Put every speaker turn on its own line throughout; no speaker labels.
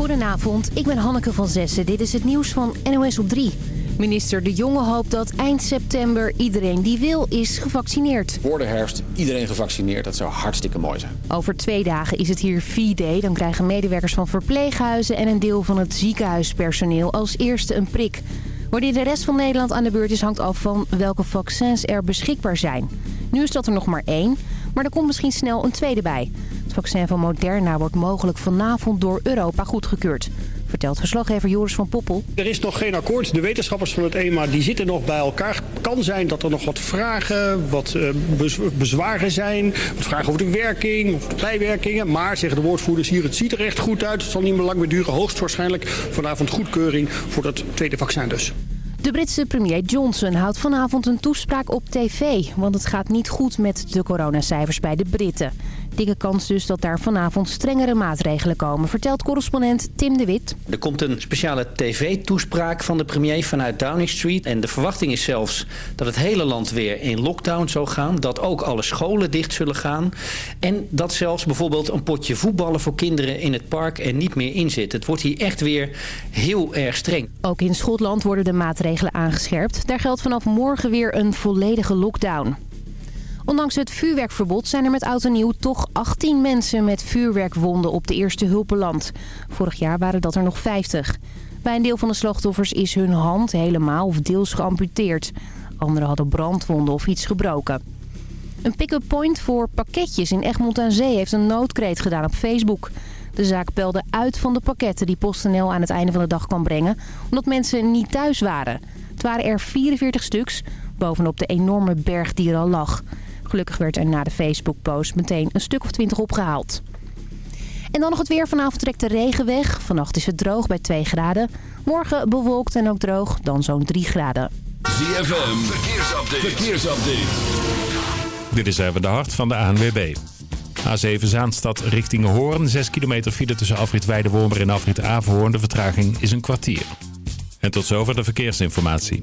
Goedenavond, ik ben Hanneke van Zessen. Dit is het nieuws van NOS op 3. Minister De Jonge hoopt dat eind september iedereen die wil is gevaccineerd.
Voor de herfst iedereen gevaccineerd, dat zou hartstikke mooi zijn.
Over twee dagen is het hier V-Day. Dan krijgen medewerkers van verpleeghuizen en een deel van het ziekenhuispersoneel als eerste een prik. Wanneer de rest van Nederland aan de beurt is hangt af van welke vaccins er beschikbaar zijn. Nu is dat er nog maar één, maar er komt misschien snel een tweede bij. Het vaccin van Moderna wordt mogelijk vanavond door Europa goedgekeurd. Vertelt verslaggever Joris van Poppel.
Er is nog geen akkoord. De wetenschappers van het EMA die zitten nog bij elkaar. Het kan zijn dat er nog wat vragen, wat uh, bezwaren zijn. Wat vragen over de werking of de bijwerkingen. Maar, zeggen de woordvoerders hier, het ziet er echt goed uit. Het zal niet meer lang meer duren. Hoogstwaarschijnlijk vanavond goedkeuring voor dat tweede vaccin dus.
De Britse premier Johnson houdt vanavond een toespraak op tv. Want het gaat niet goed met de coronacijfers bij de Britten. Dikke kans dus dat daar vanavond strengere maatregelen komen, vertelt correspondent Tim de Wit.
Er komt een speciale tv-toespraak van de premier vanuit Downing Street. En de verwachting is zelfs dat het hele land weer in lockdown zal gaan. Dat ook alle scholen dicht zullen gaan. En dat zelfs bijvoorbeeld een potje voetballen voor kinderen in het park er niet meer in zit. Het wordt hier echt weer heel erg streng.
Ook in Schotland worden de maatregelen aangescherpt. Daar geldt vanaf morgen weer een volledige lockdown. Ondanks het vuurwerkverbod zijn er met oud en nieuw toch 18 mensen met vuurwerkwonden op de eerste hulpenland. Vorig jaar waren dat er nog 50. Bij een deel van de slachtoffers is hun hand helemaal of deels geamputeerd. Anderen hadden brandwonden of iets gebroken. Een pick-up point voor pakketjes in Egmond aan Zee heeft een noodkreet gedaan op Facebook. De zaak belde uit van de pakketten die PostNL aan het einde van de dag kwam brengen... omdat mensen niet thuis waren. Het waren er 44 stuks, bovenop de enorme berg die er al lag. Gelukkig werd er na de Facebook-post meteen een stuk of twintig opgehaald. En dan nog het weer. Vanavond trekt de regen weg. Vannacht is het droog bij 2 graden. Morgen bewolkt en ook droog, dan zo'n 3 graden.
ZFM, verkeersupdate. verkeersupdate.
Dit is even de hart van de ANWB. A7 Zaanstad richting Hoorn. 6 kilometer file tussen afrit Weidewormer en afrit Averhoorn. De vertraging is een kwartier. En tot zover de verkeersinformatie.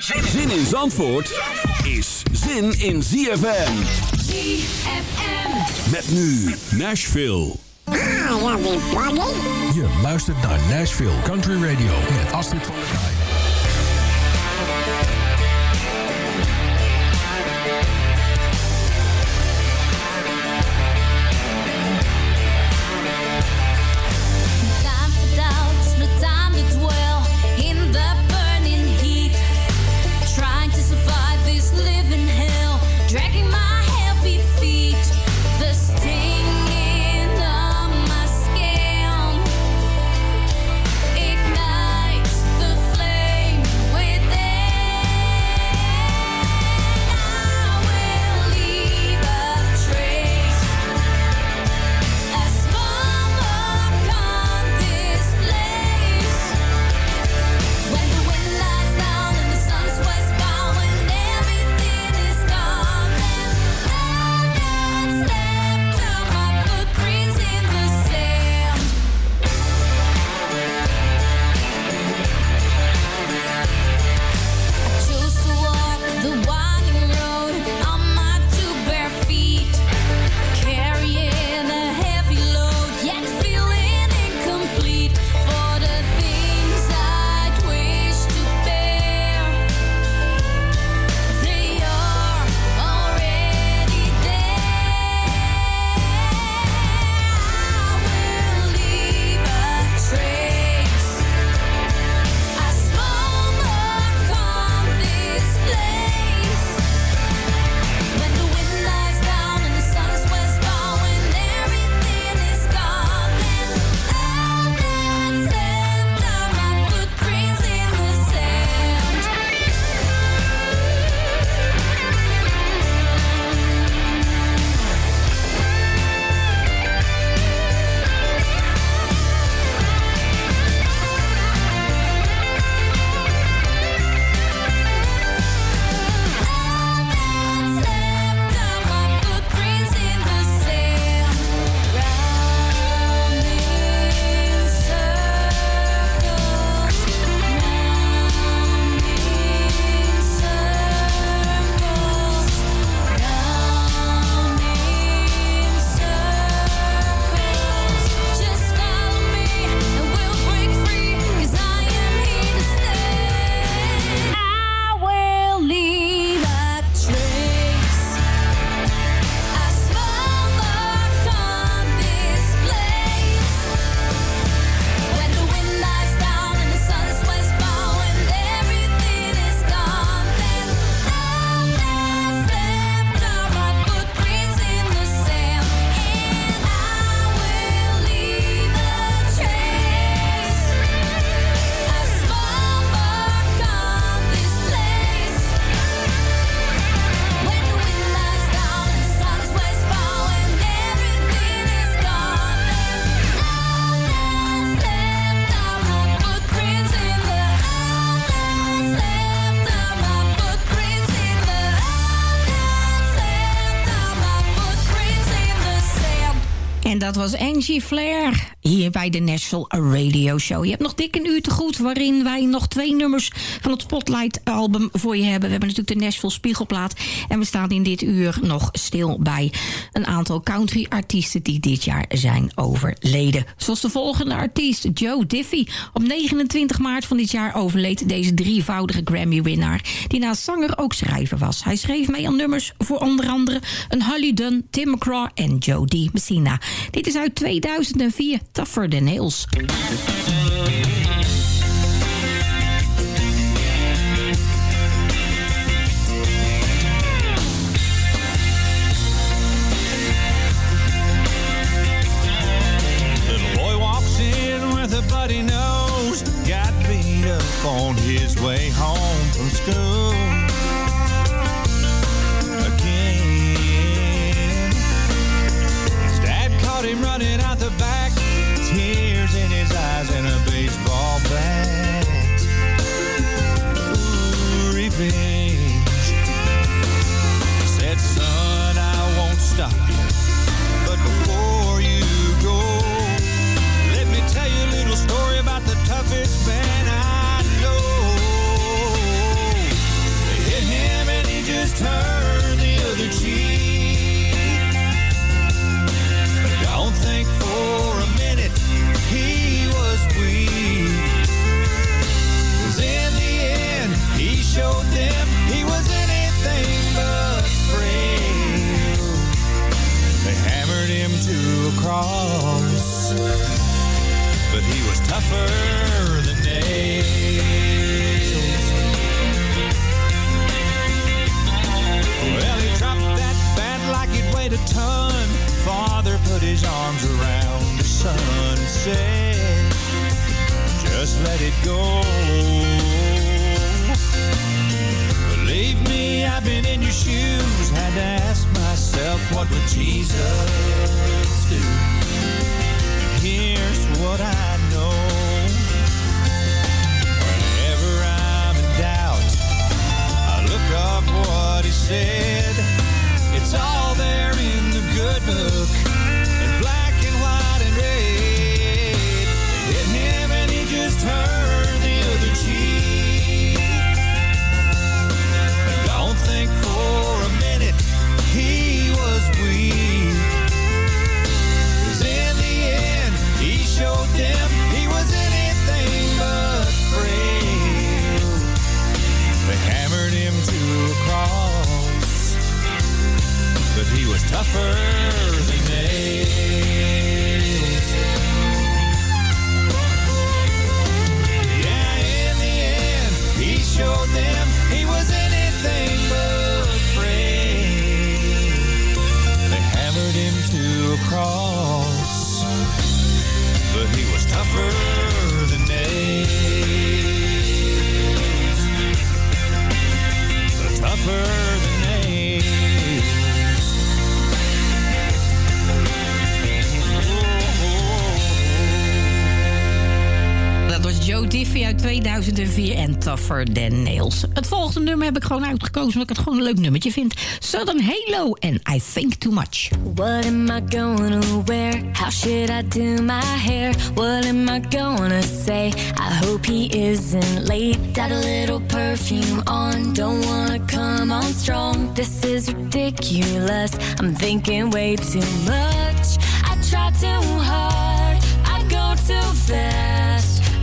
Zin in Zandvoort is zin in ZFM.
ZFM.
Met nu Nashville.
Je luistert naar Nashville Country Radio met Astrid van der Kaai.
Dat was Angie Flair hier bij de Nashville Radio Show. Je hebt nog dik een uur te goed waarin wij nog twee nummers van het Spotlight album voor je hebben. We hebben natuurlijk de Nashville Spiegelplaat en we staan in dit uur nog stil bij een aantal country artiesten die dit jaar zijn overleden. Zoals de volgende artiest Joe Diffie. Op 29 maart van dit jaar overleed deze drievoudige Grammy-winnaar die naast zanger ook schrijver was. Hij schreef mee aan nummers voor onder andere een Holly Dunn, Tim McGraw en Joe D. Messina. Dit is uit 2004, Tougher Than Nails.
Little boy walks caught him running out the back, tears in his eyes and a baseball bat. Ooh, revenge. Said, son, I won't stop you. But before you go, let me tell you a little story about the toughest man I know. They hit him and he just turned cross, but he was tougher than nails. Well, he dropped that bat like it weighed a ton. Father put his arms around his son and said, Just let it go. Believe me, I've been in your shoes. Had to ask myself, what would Jesus here's what I know. Whenever I'm in doubt, I look up what he said. It's all there in the good book, he was tougher
Diffie uit 2004 en Tougher Than Nails. Het volgende nummer heb ik gewoon uitgekozen omdat ik het gewoon een leuk nummertje vind. Southern Halo en I Think Too Much.
What am I gonna wear? How should I do my hair? What am I gonna say? I hope he isn't late. A little perfume on, don't wanna come on strong. This is ridiculous. I'm thinking way too much. I try too hard, I go too fast,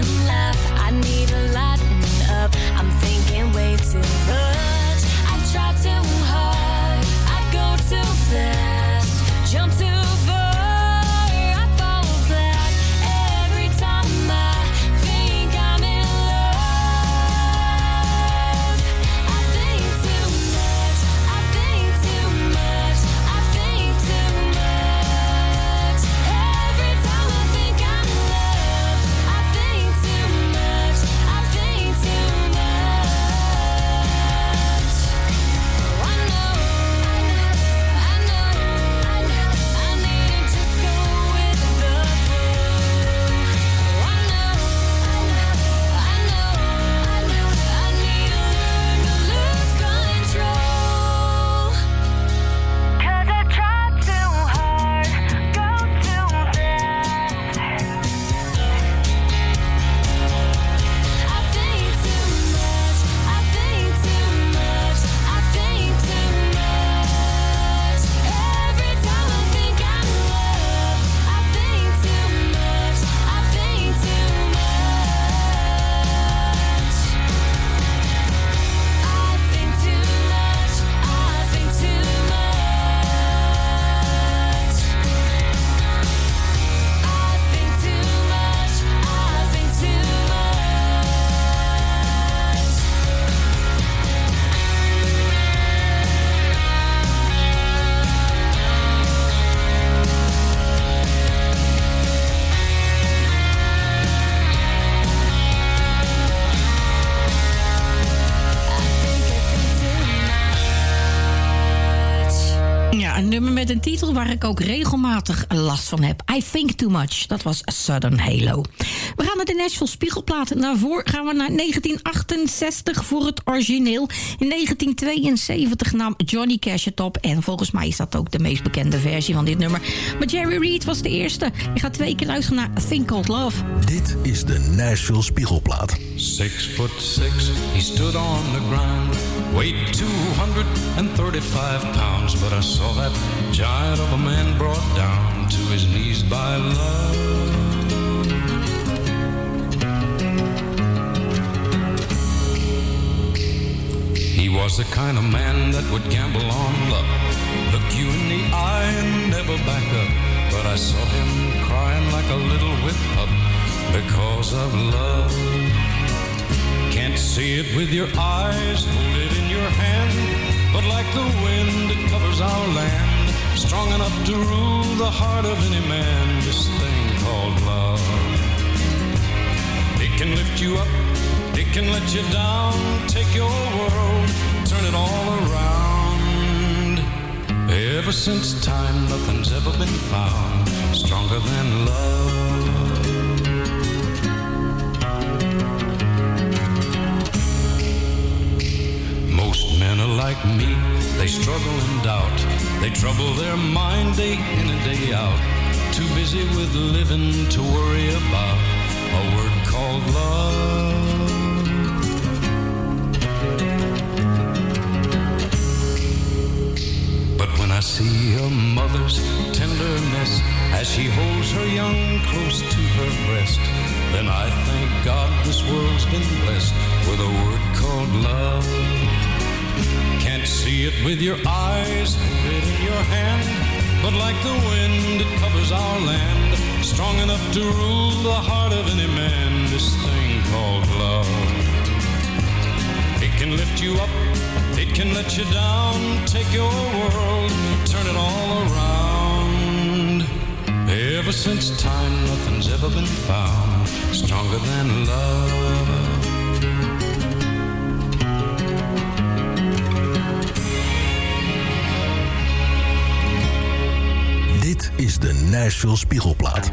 to laugh. I need a lighten up, I'm thinking way too much.
Waar ik ook regelmatig last van heb. I Think Much. Dat was Southern Halo. We gaan naar de Nashville Spiegelplaat. En daarvoor gaan we naar 1968 voor het origineel. In 1972 nam Johnny Cash het op. En volgens mij is dat ook de meest bekende versie van dit nummer. Maar Jerry Reed was de eerste. Ik ga twee keer luisteren naar A Thing Called Love.
Dit is de Nashville Spiegelplaat.
Six foot six, he stood on the ground. Weighed 235 pounds, but I saw that giant of a man brought down to his knees by love. He was the kind of man that would gamble on luck, look you in the eye and never back up. But I saw him crying like a little whip pup because of love. Can't see it with your eyes, hold it in your hand. But like the wind, it covers our land. Strong enough to rule the heart of any man, this thing called love. It can lift you up, it can let you down. Take your world, turn it all around. Ever since time, nothing's ever been found stronger than love. Men are like me, they struggle and doubt. They trouble their mind day in and day out. Too busy with living to worry about a word called love. But when I see a mother's tenderness as she holds her young close to her breast, then I thank God this world's been blessed with a word called love. Can't see it with your eyes, it in your hand, but like the wind it covers our land, strong enough to rule the heart of any man, this thing called love. It can lift you up, it can let you down, take your world, turn it all around. Ever since time, nothing's ever been found stronger than love.
Dit is de Nashville Spiegelplaat.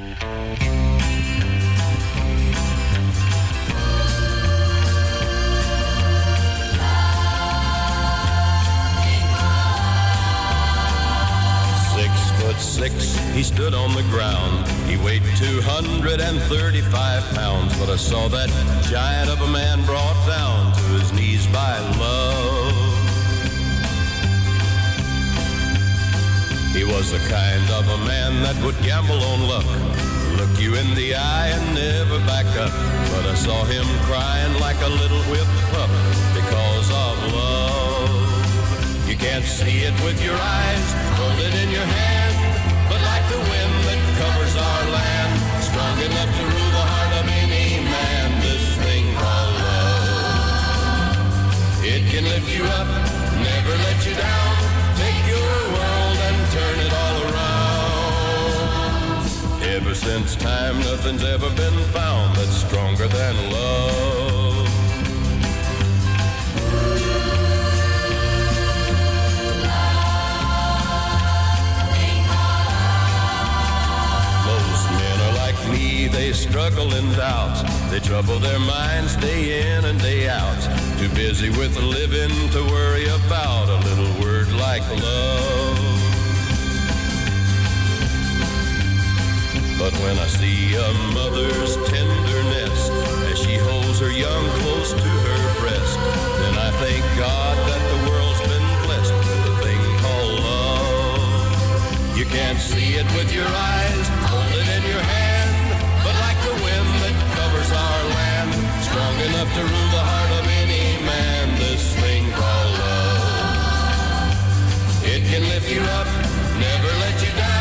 Six foot six, he stood on the ground. He weighed 235 pounds, but I saw that giant of a man brought down to his knees by love. Was the kind of a man that would gamble on luck, look you in the eye and never back up. But I saw him crying like a little whipped pup because of love. You can't see it with your eyes, hold it in your hand, but like the wind that covers our land, strong enough to rule the heart of any man, this thing called love. It can lift you up, never let you down, Ever since time, nothing's ever been found that's stronger than love. Most men are like me, they struggle and doubt. They trouble their minds day in and day out. Too busy with living to worry about a little word like love. But when I see a mother's tenderness as she holds her young close to her breast, then I thank God that the world's been blessed with a thing called love. You can't see it with your eyes, hold it in your hand, but like the wind that covers our land, strong enough to rule the heart of any man, this thing called love. It can lift you up, never let you down,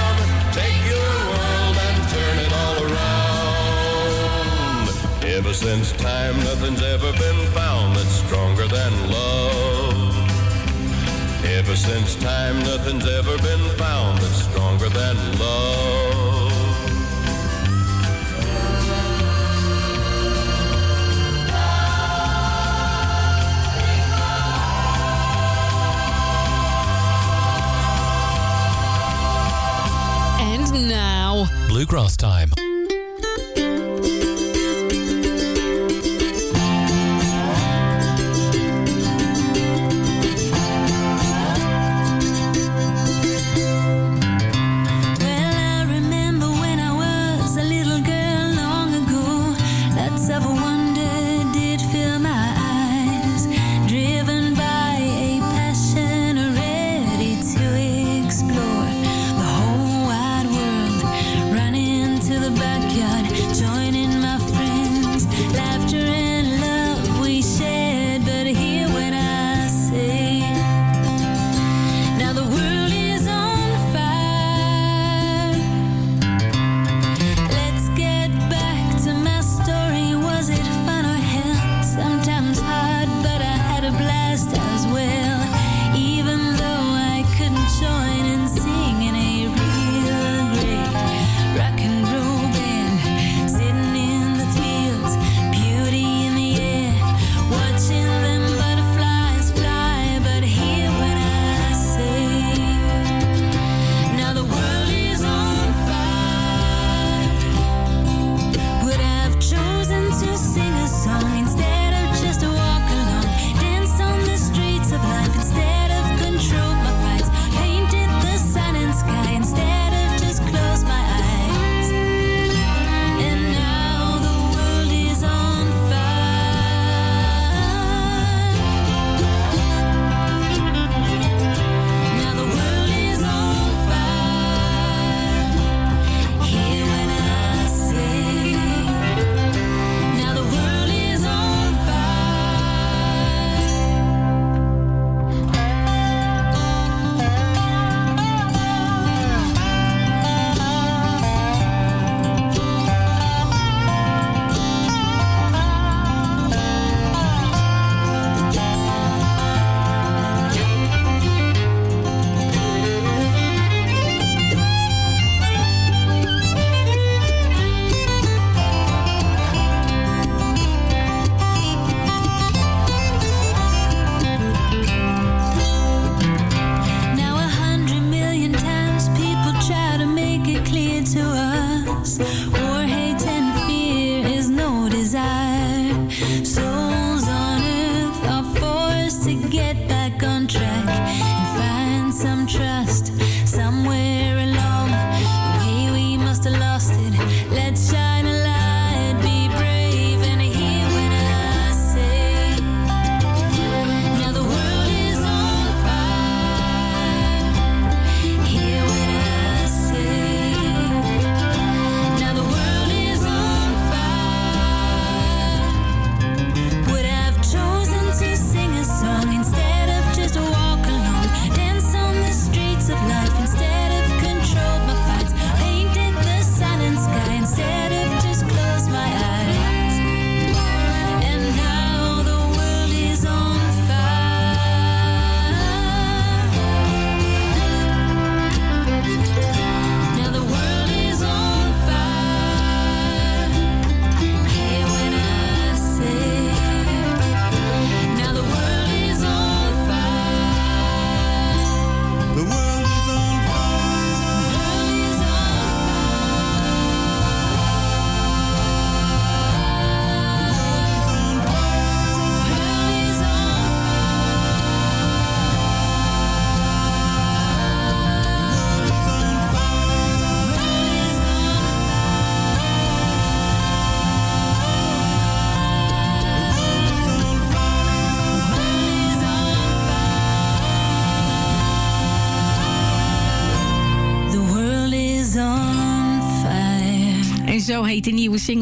since time, nothing's ever been found that's stronger than love. Ever since time, nothing's ever been found that's stronger than love.
And now,
Bluegrass Time.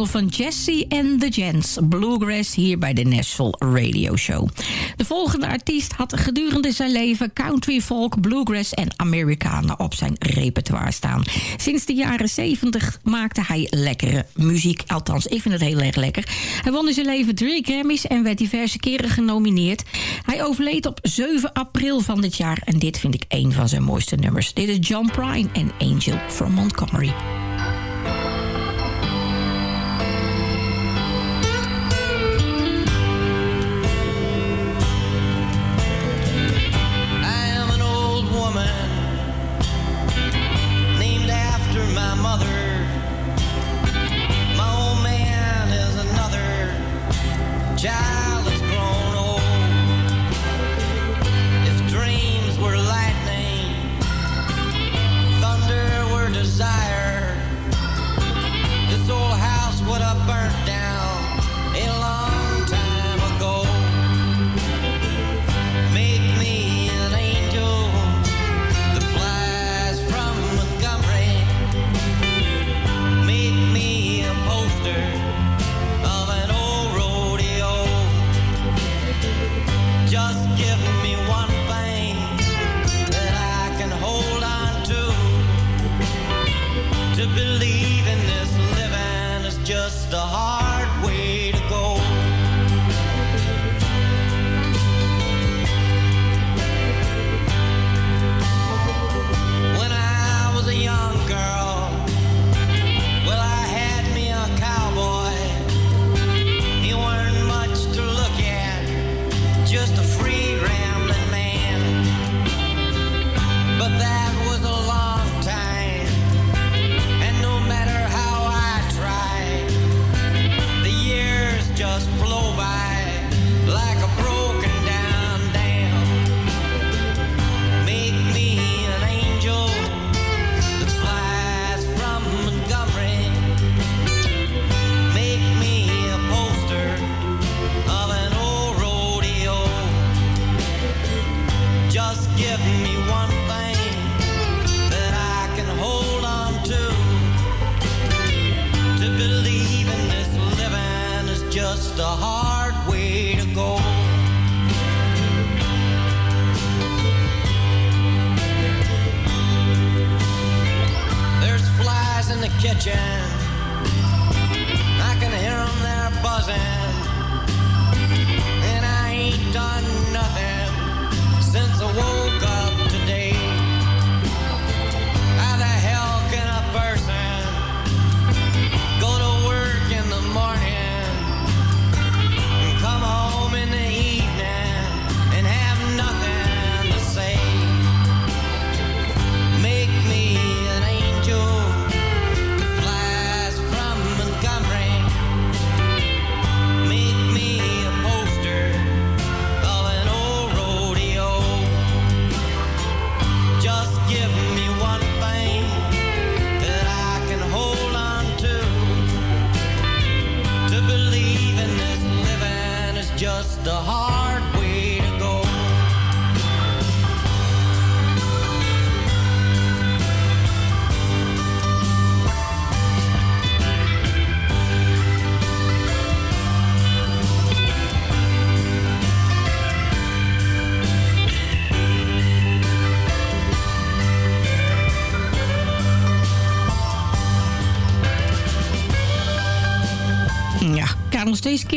van Jesse and the Gents, Bluegrass, hier bij de Nashville Radio Show. De volgende artiest had gedurende zijn leven country, folk, bluegrass en Amerikanen op zijn repertoire staan. Sinds de jaren 70 maakte hij lekkere muziek, althans ik vind het heel erg lekker. Hij won in zijn leven drie Grammys en werd diverse keren genomineerd. Hij overleed op 7 april van dit jaar en dit vind ik een van zijn mooiste nummers. Dit is John Prine en Angel from Montgomery.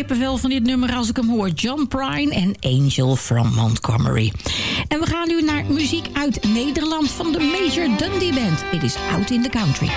Wel van dit nummer als ik hem hoor. John Prine en Angel from Montgomery. En we gaan nu naar muziek uit Nederland van de Major Dundee Band. It is Out in the Country.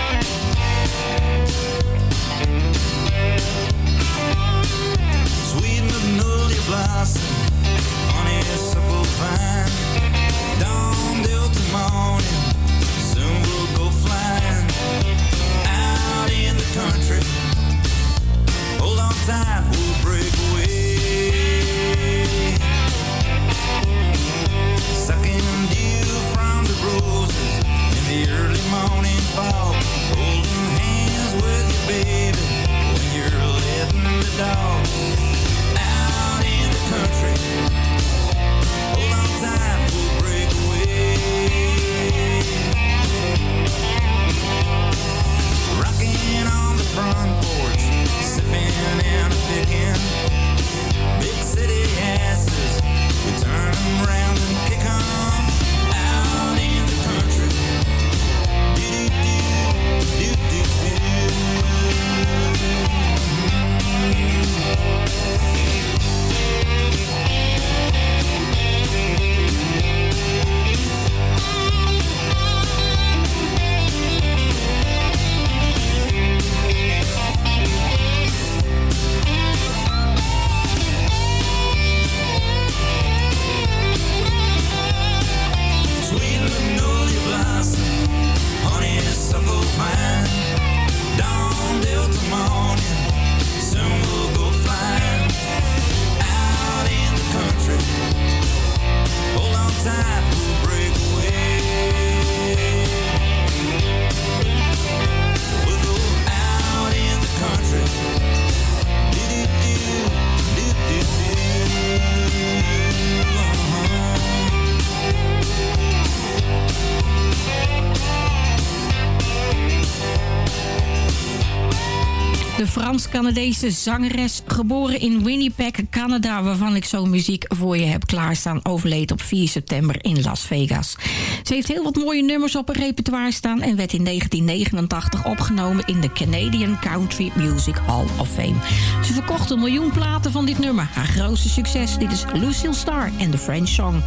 Frans-Canadese zangeres, geboren in Winnipeg, Canada... waarvan ik zo muziek voor je heb klaarstaan... overleed op 4 september in Las Vegas. Ze heeft heel wat mooie nummers op haar repertoire staan... en werd in 1989 opgenomen in de Canadian Country Music Hall of Fame. Ze verkocht een miljoen platen van dit nummer. Haar grootste succes, dit is Lucille Starr en The French Song.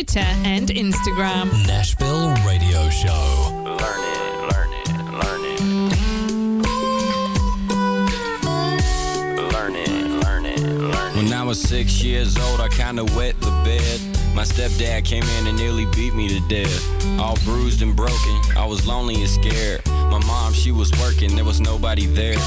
Twitter, and Instagram.
Nashville Radio Show.
Learn it, learn it, learn it. Learn it, learn it, learn it. When I was six years old, I kinda wet the bed. My stepdad came in and nearly beat me to death. All bruised and broken, I was lonely and scared. My mom, she was working, there was nobody there.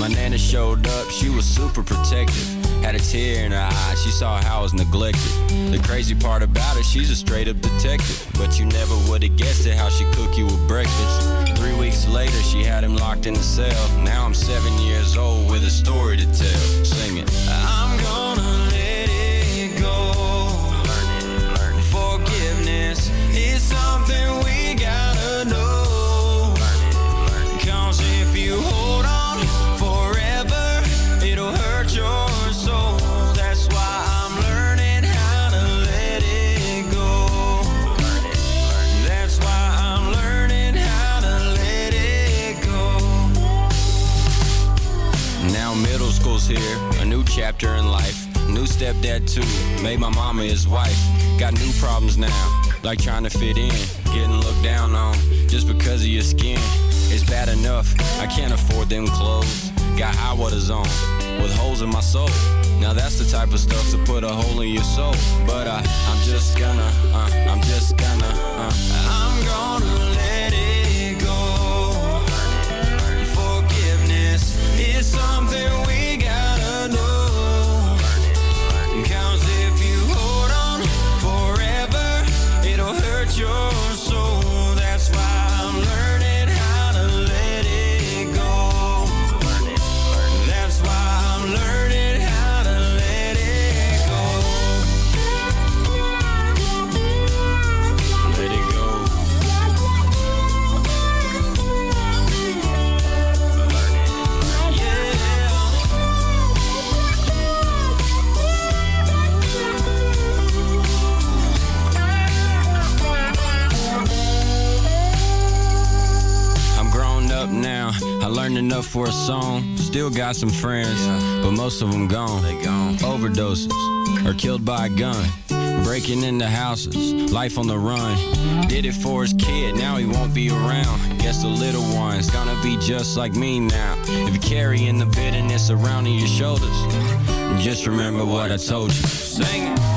My nana showed up, she was super protective. Had a tear in her eye, she saw how I was neglected. The crazy part about it, she's a straight up detective. But you never would have guessed it, how she cook you a breakfast. Three weeks later, she had him locked in the cell. Now I'm seven years old with a story to tell. Sing it. I'm Now middle school's here, a new chapter in life. New stepdad too, made my mama his wife. Got new problems now, like trying to fit in, getting looked down on just because of your skin. It's bad enough, I can't afford them clothes. Got high waters on, with holes in my soul. Now that's the type of stuff to put a hole in your soul. But I, I'm just gonna, uh, I'm just gonna, uh, I'm gonna something we
for a song. Still got some friends, but most of them gone. They gone. Overdoses or killed by a gun. Breaking into houses, life on the run. Did it for his kid, now he won't be around. Guess the little one's gonna be just like me now. If you're carrying the bitterness around on your shoulders, just remember what I told you. Sing it.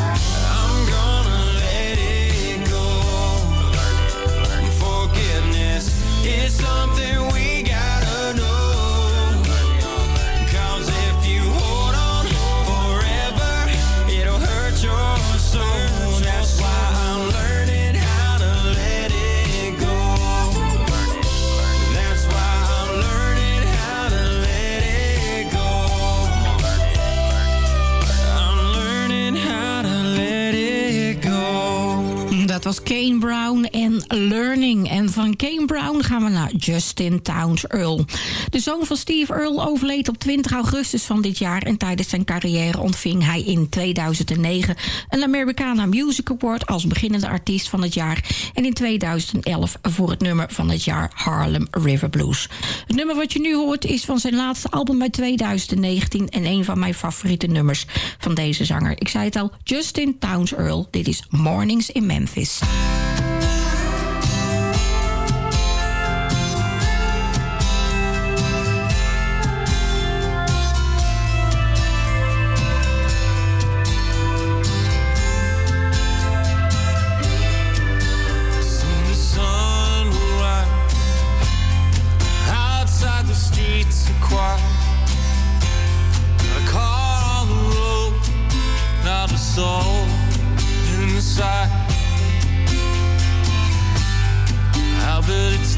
Brown gaan we naar Justin Towns Earl. De zoon van Steve Earl overleed op 20 augustus van dit jaar... en tijdens zijn carrière ontving hij in 2009... een Americana Music Award als beginnende artiest van het jaar... en in 2011 voor het nummer van het jaar Harlem River Blues. Het nummer wat je nu hoort is van zijn laatste album uit 2019... en een van mijn favoriete nummers van deze zanger. Ik zei het al, Justin Towns Earl. Dit is Mornings in Memphis.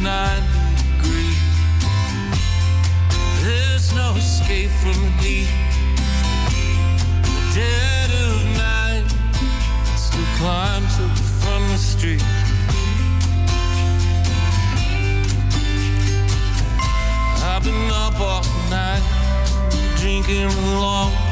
90 degrees. There's no escape from the heat. The dead of night, still climbs up the street. I've been up all night, drinking alone.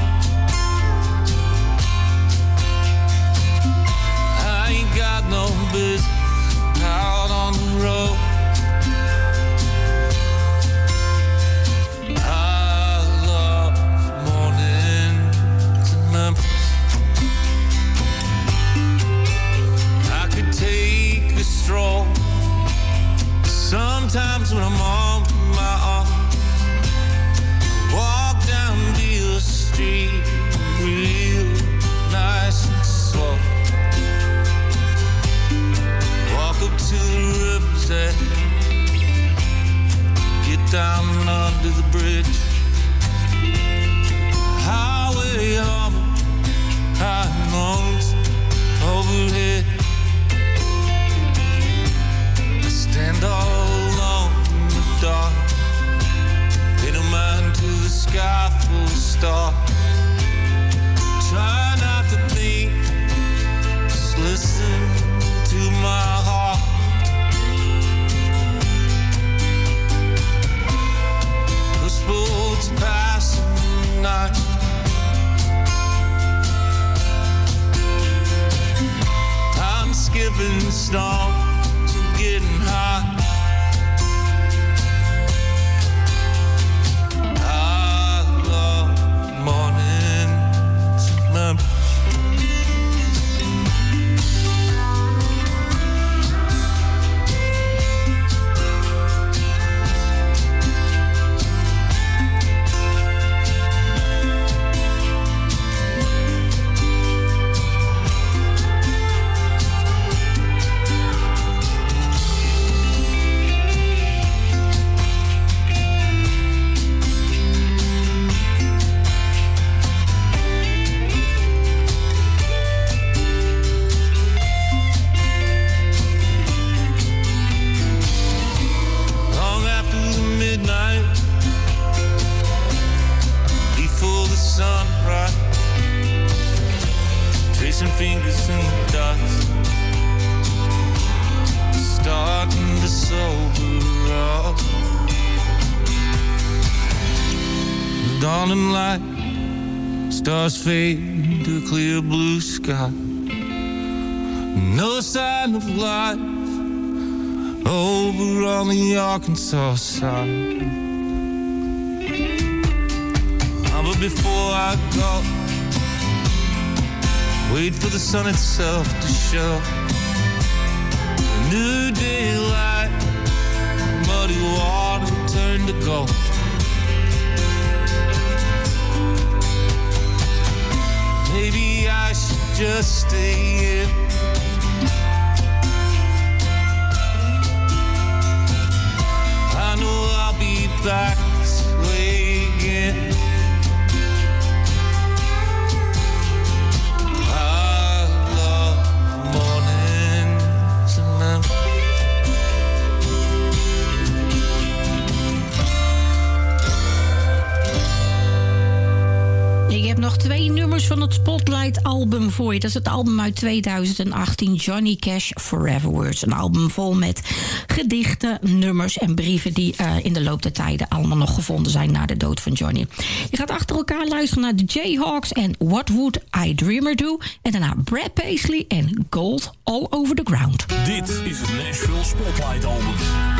Stars fade to clear blue sky. No sign of life over on the Arkansas side.
Ah, but before I go, wait for the sun itself to show. New daylight, muddy water turned to gold. Maybe I should just stay in. I know I'll be back.
nog twee nummers van het Spotlight-album voor je. Dat is het album uit 2018, Johnny Cash Forever Words. Een album vol met gedichten, nummers en brieven... die eh, in de loop der tijden allemaal nog gevonden zijn na de dood van Johnny. Je gaat achter elkaar luisteren naar de Jayhawks en What Would I Dreamer Do... en daarna Brad Paisley en Gold All Over The Ground.
Dit is het Nashville
Spotlight-album.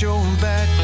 Your
back.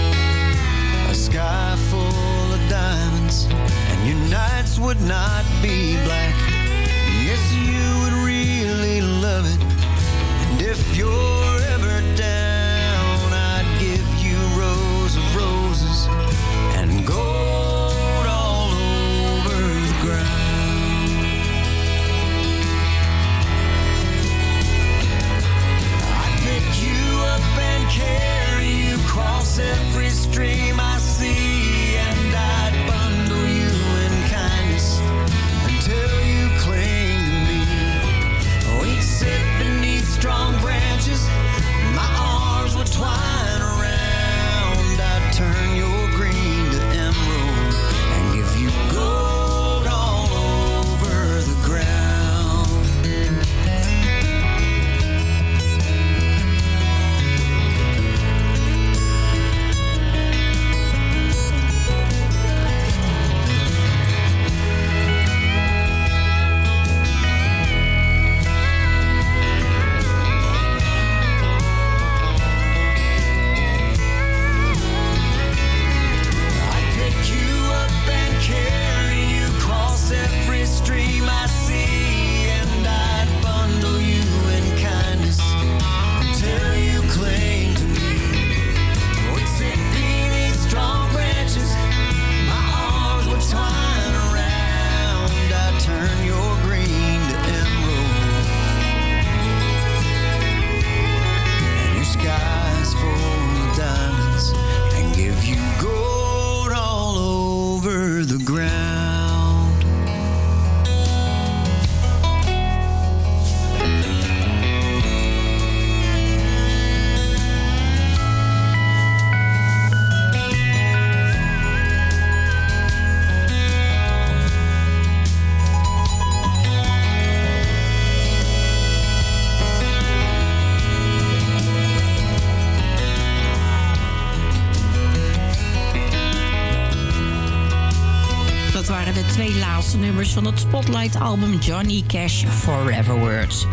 Nummers van het Spotlight-album Johnny Cash Forever Words.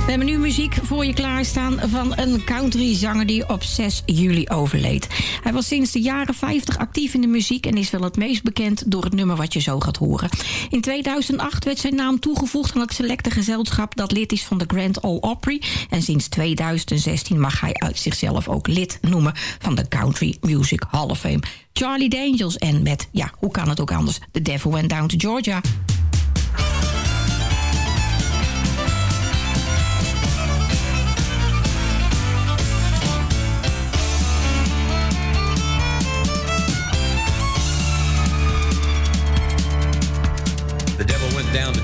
We hebben nu muziek voor je klaarstaan van een countryzanger die op 6 juli overleed. Hij was sinds de jaren 50 actief in de muziek en is wel het meest bekend door het nummer wat je zo gaat horen. In 2008 werd zijn naam toegevoegd aan het selecte gezelschap dat lid is van de Grand Ole Opry. En sinds 2016 mag hij uit zichzelf ook lid noemen van de Country Music Hall of Fame. Charlie Daniels en met, ja, hoe kan het ook anders, The Devil Went Down to Georgia.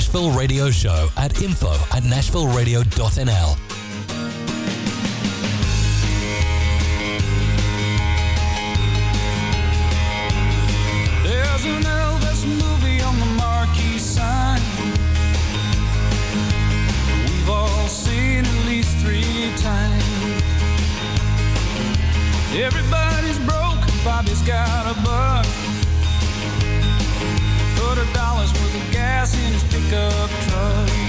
Nashville Radio Show at info at nashvilleradio.nl.
There's an Elvis movie on the in his pickup truck.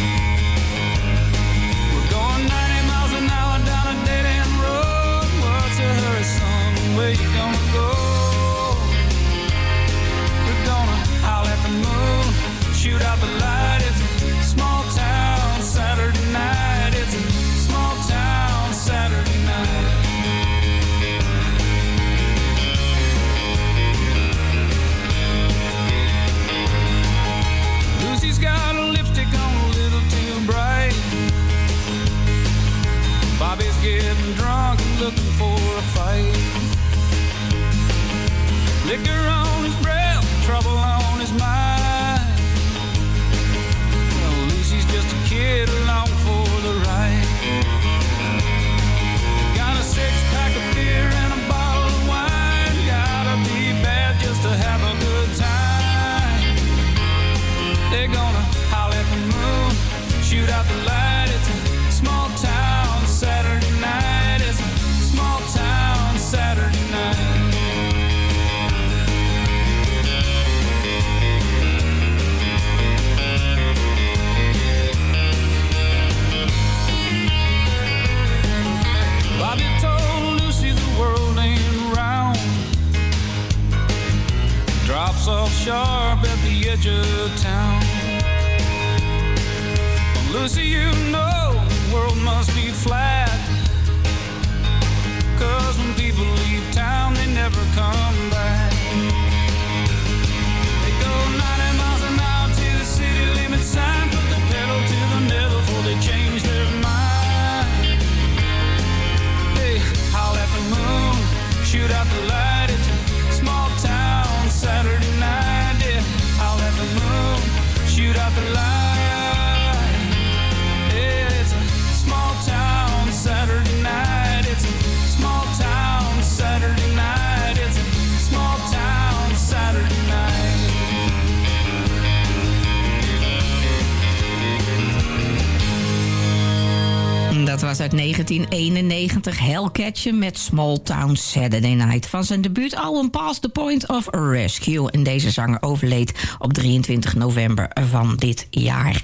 Dat was uit 1991 Hellcatcher met Small Town Saturday Night. Van zijn debuutalbum Past the Point of Rescue. En deze zanger overleed op 23 november van dit jaar.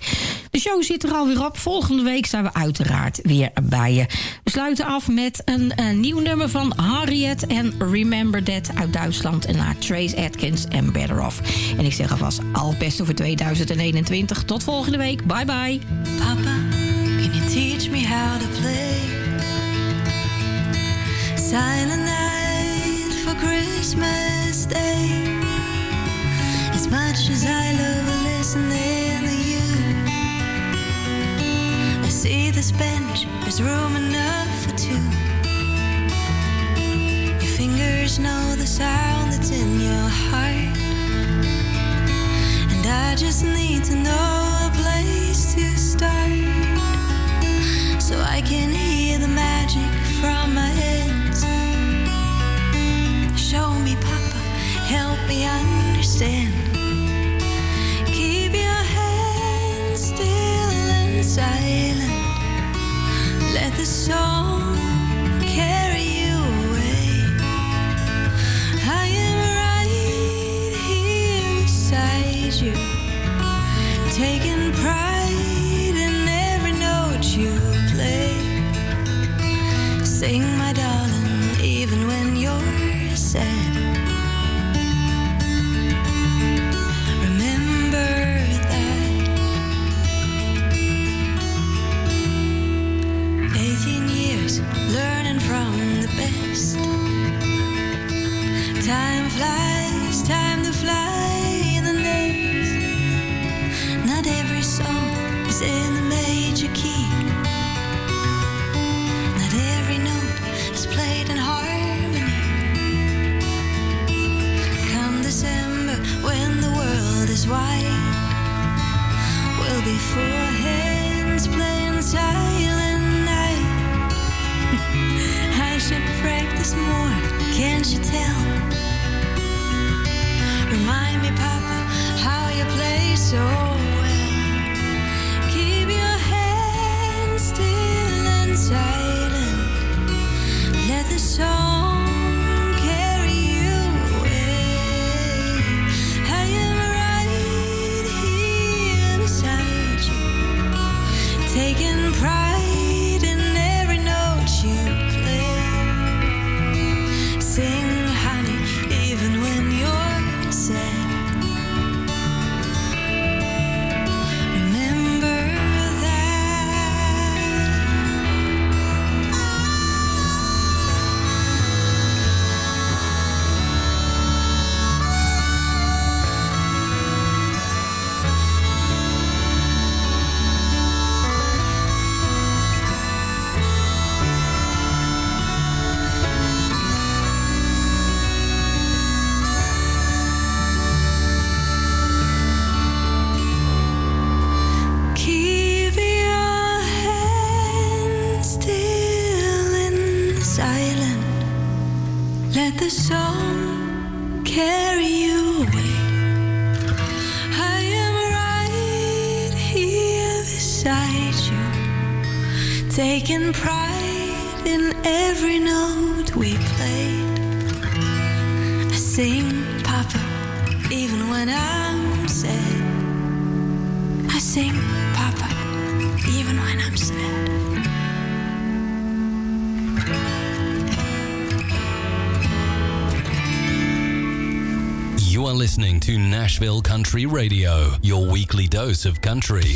De show zit er alweer op. Volgende week zijn we uiteraard weer bij je. We sluiten af met een, nieuw nummer van Harriet en Remember That uit Duitsland. En naar Trace Atkins en Better Off. En ik zeg alvast al het beste voor 2021. Tot volgende week. Bye bye.
Papa, can you teach me how to play? Silent night for Christmas Day. As much as I love listening to you, I see this bench, there's room enough for two. Your fingers know the sound that's in your heart. And I just need to know a place I can hear the magic from my hands. Show me, Papa, help me understand. Keep your hands still and silent. Let the song said. Remember that. 18 years learning from the best. Time flies, time to fly in the days. Not every song is in so Taking pride in every note we played. I sing Papa even when I'm sad. I sing Papa even when I'm sad.
You are listening to Nashville Country Radio, your weekly dose of country.